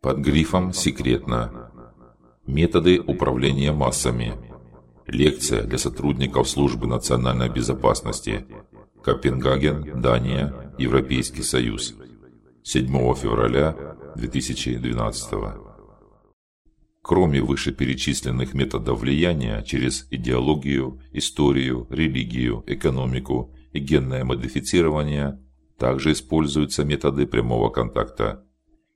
Под грифом «Секретно». Методы управления массами. Лекция для сотрудников Службы национальной безопасности. Копенгаген, Дания, Европейский Союз. 7 февраля 2012 Кроме вышеперечисленных методов влияния через идеологию, историю, религию, экономику и генное модифицирование, также используются методы прямого контакта.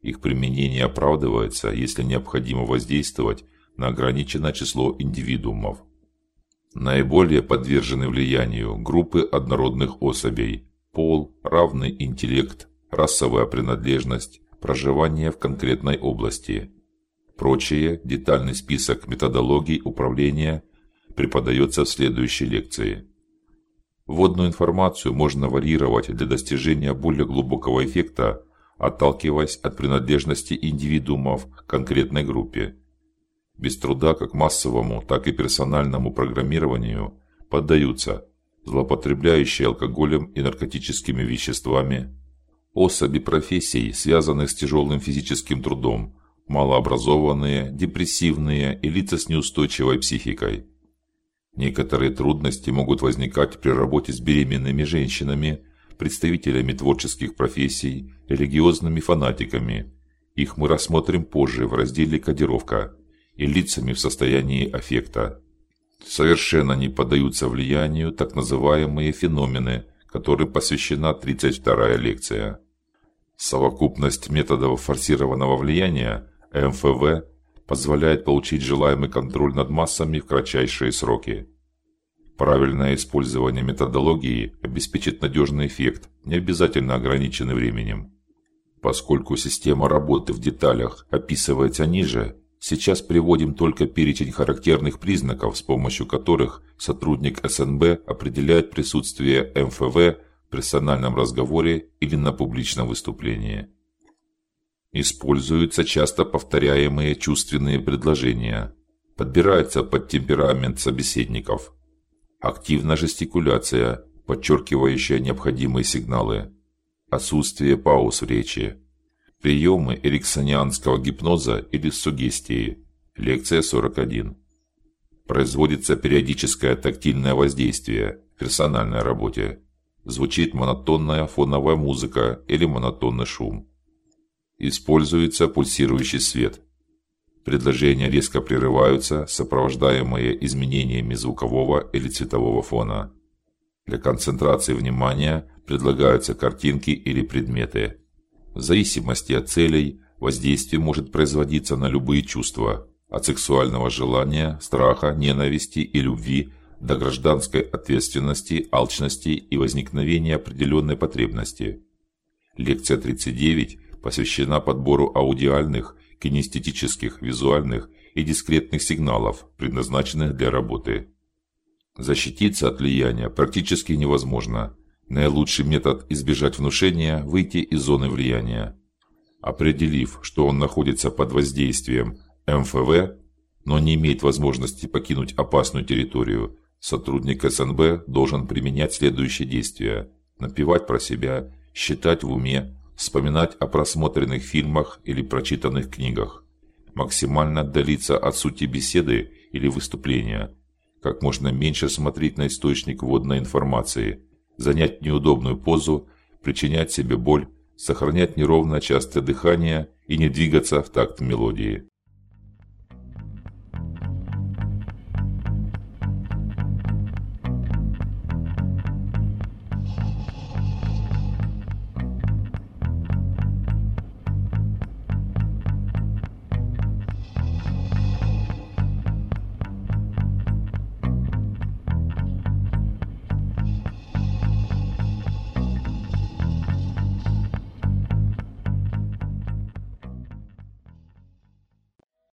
Их применение оправдывается, если необходимо воздействовать на ограниченное число индивидуумов. Наиболее подвержены влиянию группы однородных особей: пол, равный интеллект, расовая принадлежность, проживание в конкретной области. Прочее детальный список методологий управления преподается в следующей лекции. Вводную информацию можно варьировать для достижения более глубокого эффекта отталкиваясь от принадлежности индивидуумов к конкретной группе. Без труда как массовому, так и персональному программированию поддаются злоупотребляющие алкоголем и наркотическими веществами, особи профессий, связанных с тяжелым физическим трудом, малообразованные, депрессивные и лица с неустойчивой психикой. Некоторые трудности могут возникать при работе с беременными женщинами представителями творческих профессий, религиозными фанатиками. Их мы рассмотрим позже в разделе кодировка и лицами в состоянии аффекта. Совершенно не поддаются влиянию так называемые феномены, которым посвящена 32-я лекция. Совокупность методов форсированного влияния МФВ позволяет получить желаемый контроль над массами в кратчайшие сроки. Правильное использование методологии обеспечит надежный эффект, не обязательно ограниченный временем. Поскольку система работы в деталях описывается ниже, сейчас приводим только перечень характерных признаков, с помощью которых сотрудник СНБ определяет присутствие МФВ в персональном разговоре или на публичном выступлении. Используются часто повторяемые чувственные предложения. Подбираются под темперамент собеседников. Активная жестикуляция, подчеркивающая необходимые сигналы. Отсутствие пауз в речи. Приемы эриксонианского гипноза или сугестии. Лекция 41. Производится периодическое тактильное воздействие в персональной работе. Звучит монотонная фоновая музыка или монотонный шум. Используется пульсирующий свет. Предложения резко прерываются, сопровождаемые изменениями звукового или цветового фона. Для концентрации внимания предлагаются картинки или предметы. В зависимости от целей воздействие может производиться на любые чувства, от сексуального желания, страха, ненависти и любви до гражданской ответственности, алчности и возникновения определенной потребности. Лекция 39 посвящена подбору аудиальных кинестетических, визуальных и дискретных сигналов, предназначенных для работы. Защититься от влияния практически невозможно. Наилучший метод избежать внушения выйти из зоны влияния. Определив, что он находится под воздействием МФВ, но не имеет возможности покинуть опасную территорию, сотрудник СНБ должен применять следующие действия: напевать про себя, считать в уме, вспоминать о просмотренных фильмах или прочитанных книгах, максимально отдалиться от сути беседы или выступления, как можно меньше смотреть на источник вводной информации, занять неудобную позу, причинять себе боль, сохранять неровное частое дыхание и не двигаться в такт мелодии.